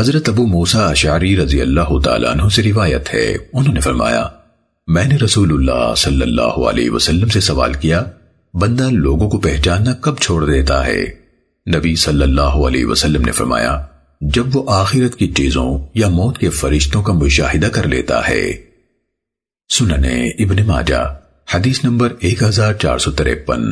حضرت ابو موسیٰ اشعری رضی اللہ تعالیٰ عنہ سے روایت ہے۔ انہوں نے فرمایا، میں نے رسول اللہ صلی اللہ علیہ وسلم سے سوال کیا، بندہ لوگوں کو پہچاننا کب چھوڑ دیتا ہے؟ نبی صلی اللہ علیہ وسلم نے فرمایا، جب وہ آخرت کی چیزوں یا موت کے فرشتوں کا مشاہدہ کر لیتا ہے۔ سننے ابن ماجہ، حدیث نمبر ایک ہزار چار سو تریپن